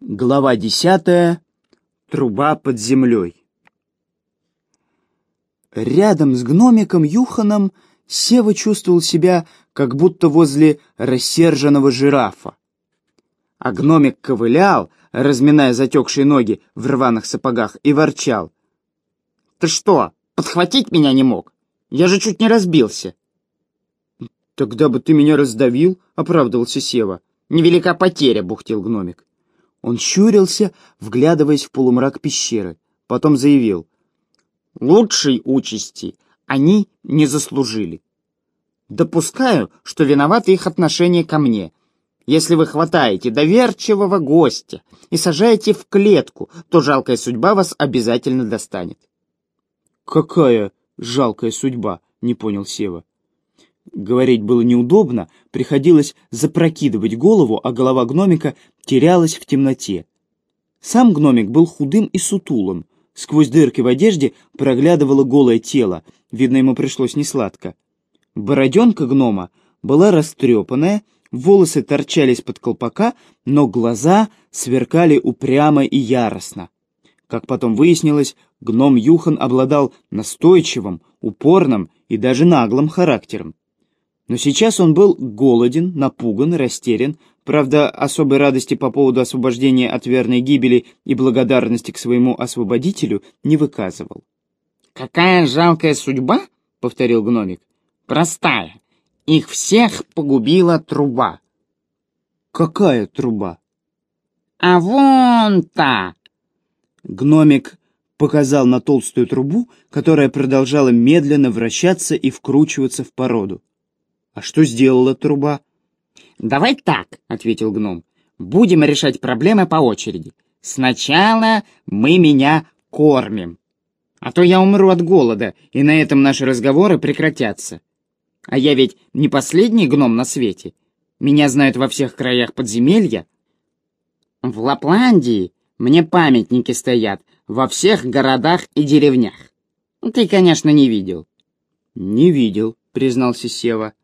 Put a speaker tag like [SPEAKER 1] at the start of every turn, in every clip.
[SPEAKER 1] Глава десятая. Труба под землей. Рядом с гномиком Юханом Сева чувствовал себя, как будто возле рассерженного жирафа. А гномик ковылял, разминая затекшие ноги в рваных сапогах, и ворчал. «Ты что, подхватить меня не мог? Я же чуть не разбился!» «Тогда бы ты меня раздавил», — оправдывался Сева. «Невелика потеря», — бухтел гномик. Он щурился, вглядываясь в полумрак пещеры. Потом заявил. «Лучшей участи они не заслужили. Допускаю, что виноваты их отношение ко мне. Если вы хватаете доверчивого гостя и сажаете в клетку, то жалкая судьба вас обязательно достанет». «Какая жалкая судьба?» — не понял Сева. Говорить было неудобно, приходилось запрокидывать голову, а голова гномика терялась в темноте. Сам гномик был худым и сутулым. Сквозь дырки в одежде проглядывало голое тело, видно, ему пришлось несладко. Бороденка гнома была растрепанная, волосы торчали из-под колпака, но глаза сверкали упрямо и яростно. Как потом выяснилось, гном Юхан обладал настойчивым, упорным и даже наглым характером. Но сейчас он был голоден, напуган, растерян, правда, особой радости по поводу освобождения от верной гибели и благодарности к своему освободителю не выказывал.
[SPEAKER 2] «Какая жалкая судьба?» — повторил гномик. «Простая. Их всех погубила труба».
[SPEAKER 1] «Какая труба?»
[SPEAKER 2] «А вон та!»
[SPEAKER 1] Гномик показал на толстую трубу, которая продолжала медленно вращаться и вкручиваться в породу. А что сделала труба?
[SPEAKER 2] «Давай так», — ответил гном. «Будем решать проблемы по очереди. Сначала мы меня кормим. А то я умру от голода, и на этом наши разговоры прекратятся. А я ведь не последний гном на свете. Меня знают во всех краях подземелья. В Лапландии мне памятники стоят во всех городах и деревнях. Ты, конечно, не видел».
[SPEAKER 1] «Не видел», — признался Сева.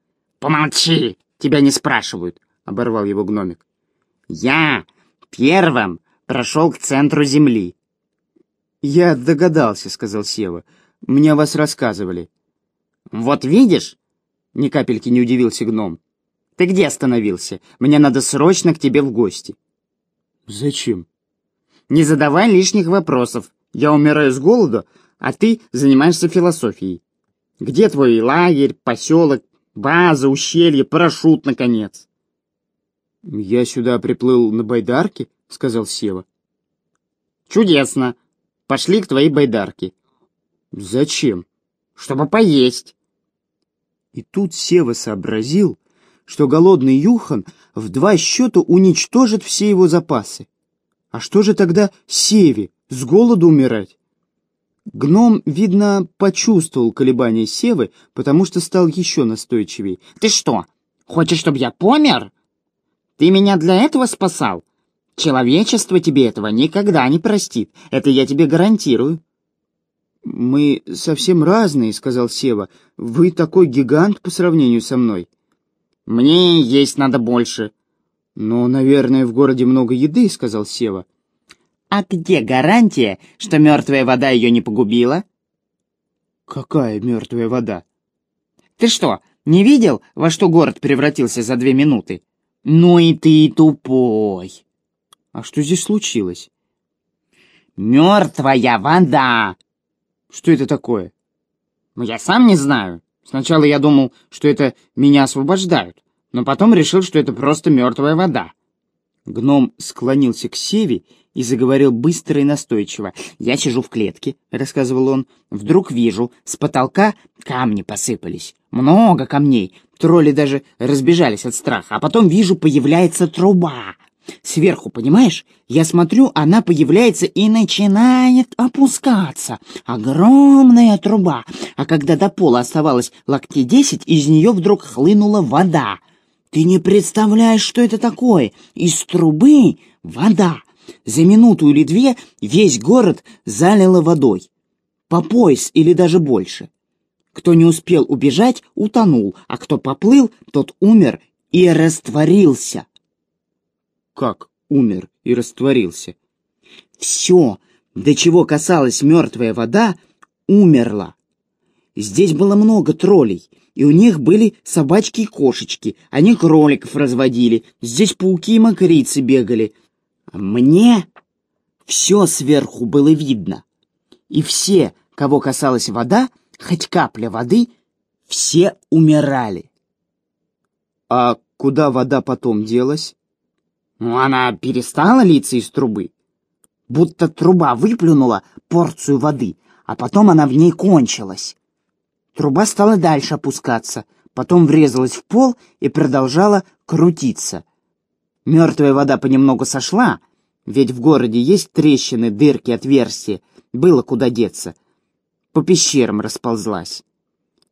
[SPEAKER 2] «Помолчи! Тебя не спрашивают!» — оборвал его гномик. «Я первым прошел к центру земли».
[SPEAKER 1] «Я догадался», — сказал Сева. «Мне о вас рассказывали».
[SPEAKER 2] «Вот видишь?» — ни капельки не удивился гном. «Ты где остановился? Мне надо срочно к тебе в гости».
[SPEAKER 1] «Зачем?»
[SPEAKER 2] «Не задавай лишних вопросов. Я умираю с голоду, а ты занимаешься философией. Где твой лагерь, поселок, База, ущелье, парашют, наконец.
[SPEAKER 1] «Я сюда приплыл на байдарке», — сказал Сева.
[SPEAKER 2] «Чудесно. Пошли к твоей байдарке».
[SPEAKER 1] «Зачем?»
[SPEAKER 2] «Чтобы поесть».
[SPEAKER 1] И тут Сева сообразил, что голодный Юхан в два счета уничтожит все его запасы. А что же тогда Севе, с голоду умирать? Гном, видно, почувствовал колебания Севы, потому что стал еще настойчивее.
[SPEAKER 2] «Ты что, хочешь, чтобы я помер? Ты меня для этого спасал? Человечество тебе этого никогда не простит, это я тебе гарантирую».
[SPEAKER 1] «Мы совсем разные», — сказал Сева. «Вы такой гигант по сравнению со мной».
[SPEAKER 2] «Мне есть надо больше».
[SPEAKER 1] «Но, наверное, в городе много еды», — сказал Сева.
[SPEAKER 2] А где гарантия, что мертвая вода ее не погубила?
[SPEAKER 1] Какая мертвая вода?
[SPEAKER 2] Ты что, не видел, во что город превратился за две минуты? Ну и ты тупой.
[SPEAKER 1] А что здесь случилось?
[SPEAKER 2] Мертвая вода.
[SPEAKER 1] Что это такое?
[SPEAKER 2] Ну, я сам не знаю. Сначала я думал, что это меня освобождают, но потом решил, что это просто мертвая вода.
[SPEAKER 1] Гном склонился к Севе и заговорил быстро и настойчиво.
[SPEAKER 2] «Я сижу в клетке», — рассказывал он. «Вдруг вижу, с потолка камни посыпались. Много камней. Тролли даже разбежались от страха. А потом вижу, появляется труба. Сверху, понимаешь? Я смотрю, она появляется и начинает опускаться. Огромная труба. А когда до пола оставалось локтей десять, из нее вдруг хлынула вода. Ты не представляешь, что это такое. Из трубы вода. За минуту или две весь город залило водой. По пояс или даже больше. Кто не успел убежать, утонул, а кто поплыл, тот умер и растворился.
[SPEAKER 1] Как умер и растворился.
[SPEAKER 2] Все, до чего касалась мертвая вода, умерло. Здесь было много троллей, и у них были собачки и кошечки, они кроликов разводили, здесь пауки и мокрицы бегали. Мне все сверху было видно, и все, кого касалась вода, хоть капля воды, все умирали.
[SPEAKER 1] А куда вода потом делась?
[SPEAKER 2] Ну, она перестала литься из трубы. Будто труба выплюнула порцию воды, а потом она в ней кончилась. Труба стала дальше опускаться, потом врезалась в пол и продолжала крутиться. Мертвая вода понемногу сошла, ведь в городе есть трещины, дырки, отверстия, было куда деться. По пещерам расползлась.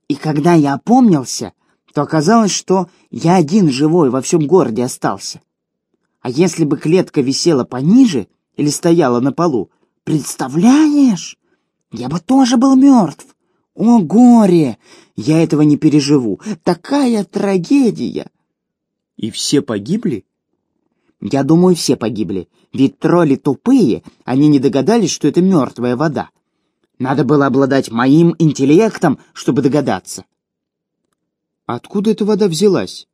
[SPEAKER 2] И когда я опомнился, то оказалось, что я один живой во всем городе остался. А если бы клетка висела пониже или стояла на полу, представляешь, я бы тоже был мертв. О, горе! Я этого не переживу. Такая трагедия!
[SPEAKER 1] И все погибли?
[SPEAKER 2] Я думаю, все погибли. Ведь тролли тупые, они не догадались, что это мертвая вода. Надо было обладать моим интеллектом, чтобы догадаться.
[SPEAKER 1] Откуда эта вода взялась?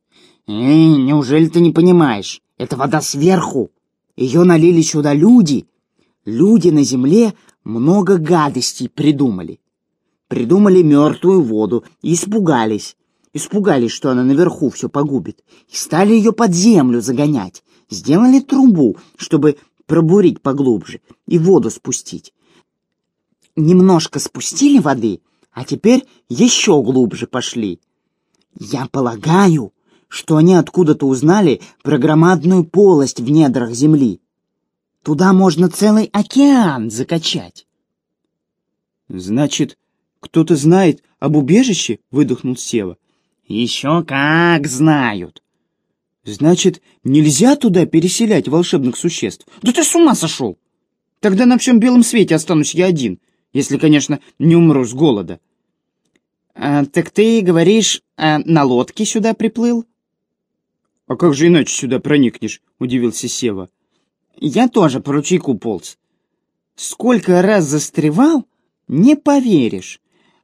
[SPEAKER 2] Эй, неужели ты не понимаешь? Это вода сверху. Ее налили сюда люди. Люди на земле много гадостей придумали придумали мертвую воду и испугались. Испугались, что она наверху все погубит, и стали ее под землю загонять. Сделали трубу, чтобы пробурить поглубже и воду спустить. Немножко спустили воды, а теперь еще глубже пошли. Я полагаю, что они откуда-то узнали про громадную полость в недрах земли. Туда можно целый океан закачать.
[SPEAKER 1] Значит, «Кто-то знает об убежище?» — выдохнул Сева.
[SPEAKER 2] «Еще как знают!»
[SPEAKER 1] «Значит, нельзя туда переселять волшебных существ?»
[SPEAKER 2] «Да ты с ума сошел!
[SPEAKER 1] Тогда на всем белом свете останусь я один, если, конечно, не умру с голода».
[SPEAKER 2] А, «Так ты, говоришь, а на лодке сюда приплыл?»
[SPEAKER 1] «А как же иначе сюда проникнешь?» — удивился Сева.
[SPEAKER 2] «Я тоже по ручейку полз. Сколько раз застревал, не поверишь.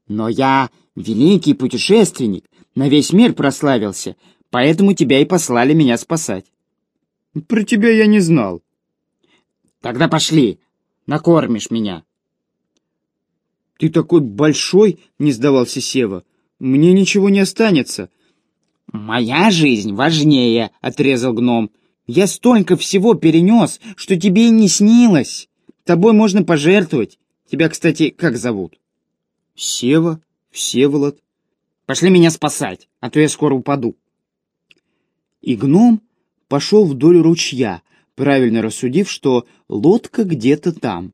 [SPEAKER 2] Но я великий путешественник, на весь мир прославился, поэтому тебя и послали меня спасать.
[SPEAKER 1] Про тебя я не знал.
[SPEAKER 2] Тогда пошли, накормишь меня.
[SPEAKER 1] Ты такой большой, не сдавался Сева. Мне ничего не останется.
[SPEAKER 2] Моя жизнь важнее, отрезал гном. Я столько всего перенес, что тебе и не снилось. Тобой можно пожертвовать. Тебя, кстати, как зовут?
[SPEAKER 1] Сева, Всеволод.
[SPEAKER 2] Пошли меня спасать, а то я скоро упаду.
[SPEAKER 1] И гном пошел вдоль ручья, правильно рассудив, что лодка где-то там.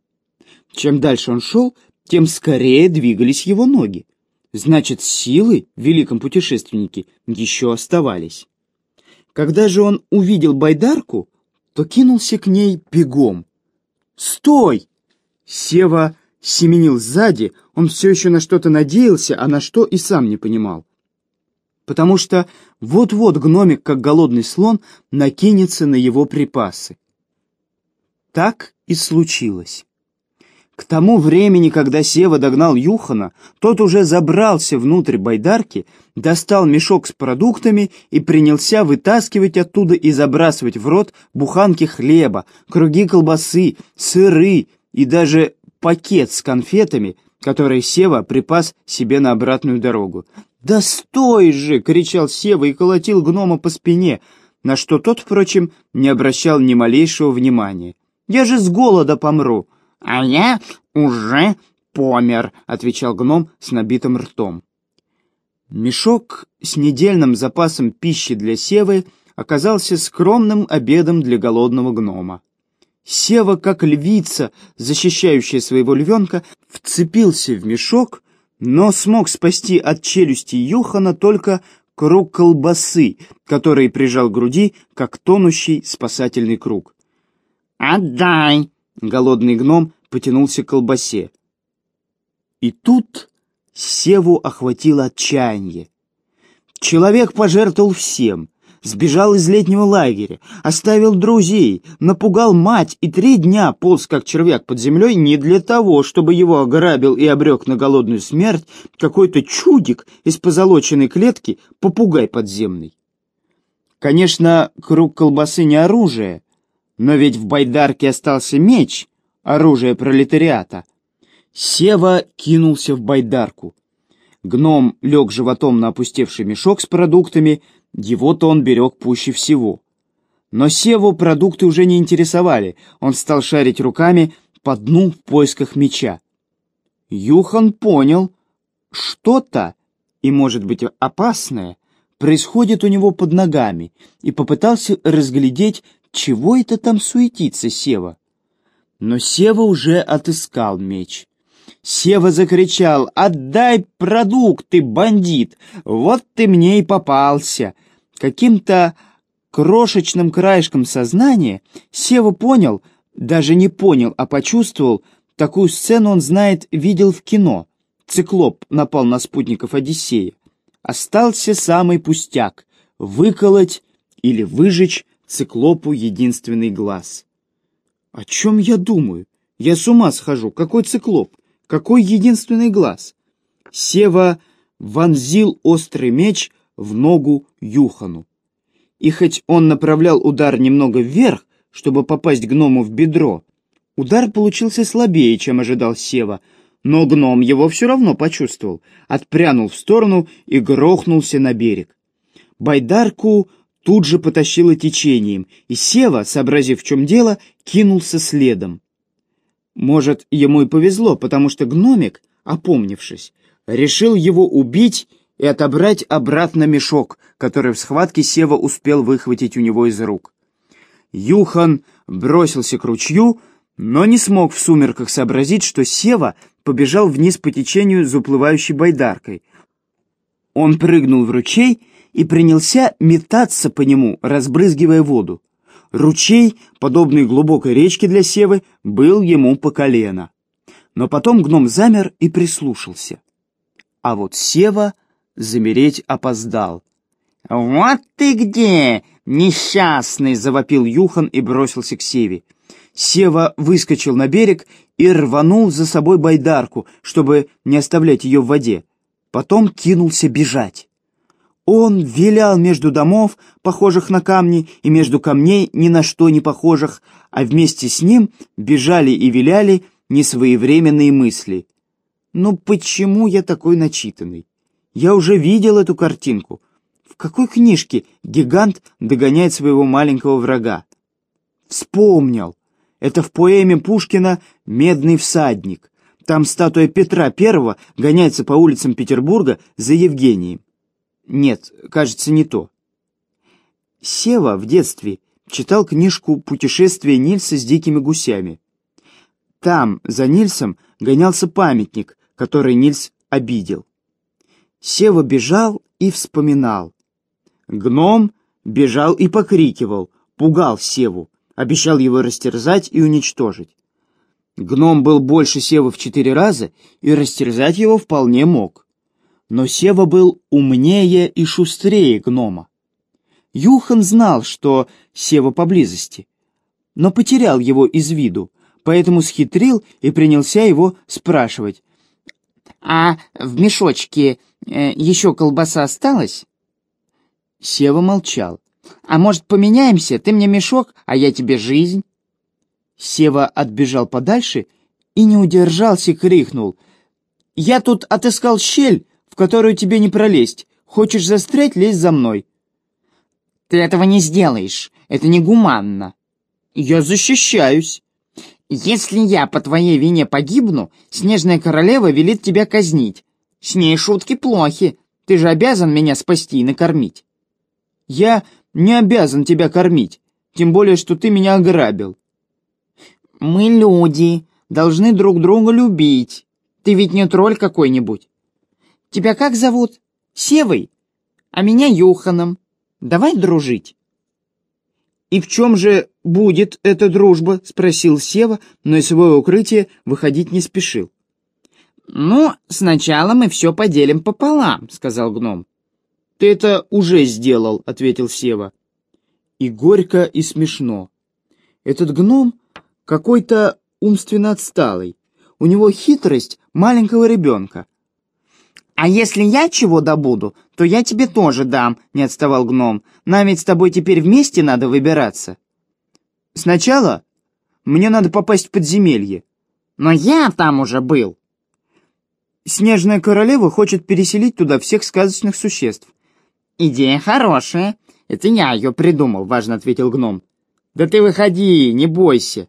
[SPEAKER 1] Чем дальше он шел, тем скорее двигались его ноги. Значит, силы в великом путешественнике еще оставались. Когда же он увидел байдарку, то кинулся к ней бегом. «Стой!» Сева семенил сзади, он все еще на что-то надеялся, а на что и сам не понимал. Потому что вот-вот гномик, как голодный слон, накинется на его припасы. Так и случилось. К тому времени, когда Сева догнал Юхана, тот уже забрался внутрь байдарки, достал мешок с продуктами и принялся вытаскивать оттуда и забрасывать в рот буханки хлеба, круги колбасы, сыры и даже пакет с конфетами, который Сева припас себе на обратную дорогу. «Да стой же!» — кричал Сева и колотил гнома по спине, на что тот, впрочем, не обращал ни малейшего внимания. «Я же с голода помру!»
[SPEAKER 2] «А я уже помер!» — отвечал гном с набитым ртом.
[SPEAKER 1] Мешок с недельным запасом пищи для Севы оказался скромным обедом для голодного гнома. Сева, как львица, защищающая своего львенка, вцепился в мешок, но смог спасти от челюсти Юхана только круг колбасы, который прижал к груди, как тонущий спасательный круг.
[SPEAKER 2] «Отдай!» — голодный гном потянулся к колбасе.
[SPEAKER 1] И тут Севу охватило отчаяние. Человек пожертвовал всем — сбежал из летнего лагеря, оставил друзей, напугал мать и три дня полз как червяк под землей не для того, чтобы его ограбил и обрек на голодную смерть какой-то чудик из позолоченной клетки, попугай подземный. Конечно, круг колбасы не оружие, но ведь в байдарке остался меч, оружие пролетариата. Сева кинулся в байдарку. Гном лег животом на опустевший мешок с продуктами, его-то он берег пуще всего. Но Севу продукты уже не интересовали, он стал шарить руками по дну в поисках меча. Юхан понял, что-то, и может быть опасное, происходит у него под ногами, и попытался разглядеть, чего это там суетится Сева. Но Сева уже отыскал меч. Сева закричал «Отдай продукты, бандит! Вот ты мне и попался!» Каким-то крошечным краешком сознания Сева понял, даже не понял, а почувствовал, такую сцену он знает, видел в кино. Циклоп напал на спутников Одиссея. Остался самый пустяк — выколоть или выжечь циклопу единственный глаз. О чем я думаю? Я с ума схожу. Какой циклоп? Какой единственный глаз? Сева вонзил острый меч в ногу Юхану. И хоть он направлял удар немного вверх, чтобы попасть гному в бедро, удар получился слабее, чем ожидал Сева, но гном его все равно почувствовал, отпрянул в сторону и грохнулся на берег. Байдарку тут же потащило течением, и Сева, сообразив, в чем дело, кинулся следом. Может, ему и повезло, потому что гномик, опомнившись, решил его убить и отобрать обратно мешок, который в схватке Сева успел выхватить у него из рук. Юхан бросился к ручью, но не смог в сумерках сообразить, что Сева побежал вниз по течению за уплывающей байдаркой. Он прыгнул в ручей и принялся метаться по нему, разбрызгивая воду. Ручей, подобный глубокой речке для севы, был ему по колено. Но потом гном замер и прислушался. А вот сева замереть опоздал. «Вот ты где, несчастный!» — завопил Юхан и бросился к севе. Сева выскочил на берег и рванул за собой байдарку, чтобы не оставлять ее в воде. Потом кинулся бежать. Он вилял между домов, похожих на камни, и между камней ни на что не похожих, а вместе с ним бежали и виляли несвоевременные мысли. «Ну почему я такой начитанный? Я уже видел эту картинку. В какой книжке гигант догоняет своего маленького врага? Вспомнил. Это в поэме Пушкина «Медный всадник». Там статуя Петра I гоняется по улицам Петербурга за Евгением. Нет, кажется, не то. Сева в детстве читал книжку «Путешествие Нильса с дикими гусями». Там, за Нильсом, гонялся памятник, который Нильс обидел. Сева бежал и вспоминал. Гном бежал и покрикивал, пугал Севу, обещал его растерзать и уничтожить. Гном был больше Севы в четыре раза, и растерзать его вполне мог но Сева был умнее и шустрее гнома. Юхан знал, что Сева поблизости, но потерял его из виду, поэтому схитрил и принялся его спрашивать. «А в мешочке э, еще колбаса осталась?» Сева молчал. «А может, поменяемся? Ты мне мешок, а я тебе жизнь?» Сева отбежал подальше и не удержался, крикнул. «Я тут отыскал щель, в которую тебе не пролезть. Хочешь застрять, лезь за мной». «Ты этого не сделаешь. Это негуманно». «Я защищаюсь». «Если я по твоей вине погибну, Снежная Королева велит тебя казнить. С ней шутки плохи. Ты же обязан меня спасти и накормить». «Я не обязан тебя кормить, тем более, что ты меня ограбил». «Мы люди, должны друг друга любить. Ты ведь не тролль какой-нибудь. Тебя как зовут? Севой? А меня Юханом. Давай дружить». «И в чем же будет эта дружба?» — спросил Сева, но из своего укрытия выходить не спешил. «Ну, сначала мы все поделим пополам», — сказал гном. «Ты это уже сделал», — ответил Сева. И горько, и смешно. Этот гном какой-то умственно отсталый. У него хитрость маленького ребенка.
[SPEAKER 2] «А если я чего добуду, то я тебе тоже дам», — не отставал гном. «Нам ведь с тобой теперь вместе надо выбираться».
[SPEAKER 1] «Сначала мне надо попасть в подземелье».
[SPEAKER 2] «Но я там уже был».
[SPEAKER 1] «Снежная королева хочет переселить туда всех сказочных существ.
[SPEAKER 2] «Идея хорошая. Это я ее придумал», — важно ответил гном.
[SPEAKER 1] «Да ты выходи, не бойся».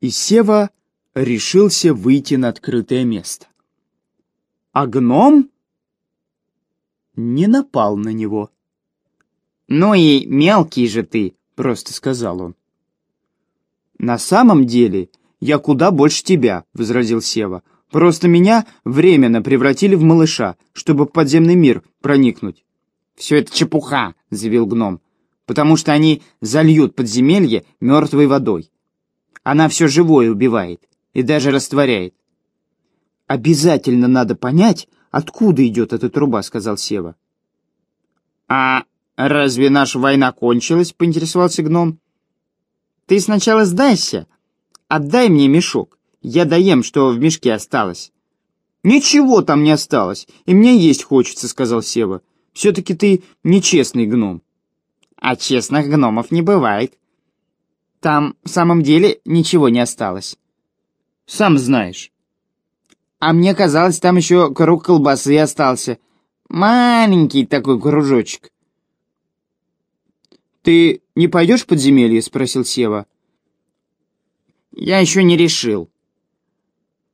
[SPEAKER 1] И Сева решился выйти на открытое место. А гном не напал на него.
[SPEAKER 2] «Ну и мелкий же ты», — просто сказал он.
[SPEAKER 1] «На самом деле я куда больше тебя», — возразил Сева. «Просто меня временно превратили в малыша, чтобы в подземный мир проникнуть.
[SPEAKER 2] «Все это чепуха», — заявил гном, «потому что они зальют подземелье мертвой водой. Она все живое убивает и даже растворяет».
[SPEAKER 1] «Обязательно надо понять, откуда идет эта труба», — сказал Сева.
[SPEAKER 2] «А разве наша война кончилась?» — поинтересовался гном. «Ты сначала сдайся. Отдай мне мешок. Я доем, что в мешке осталось».
[SPEAKER 1] «Ничего там не осталось, и мне есть хочется», — сказал Сева. Все-таки ты нечестный гном.
[SPEAKER 2] А честных гномов не бывает. Там в самом деле ничего не осталось.
[SPEAKER 1] Сам знаешь.
[SPEAKER 2] А мне казалось, там еще круг колбасы остался. Маленький такой кружочек.
[SPEAKER 1] «Ты не пойдешь в подземелье?» — спросил Сева.
[SPEAKER 2] «Я еще не решил».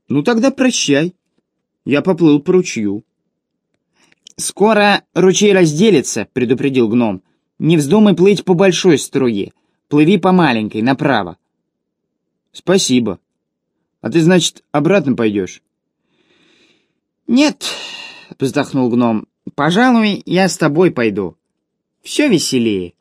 [SPEAKER 1] «Ну тогда прощай. Я поплыл по ручью».
[SPEAKER 2] «Скоро ручей разделится», — предупредил гном. «Не вздумай плыть по большой струе. Плыви по маленькой, направо».
[SPEAKER 1] «Спасибо. А ты, значит, обратно пойдешь?»
[SPEAKER 2] «Нет», — вздохнул гном. «Пожалуй, я с тобой пойду. Все веселее».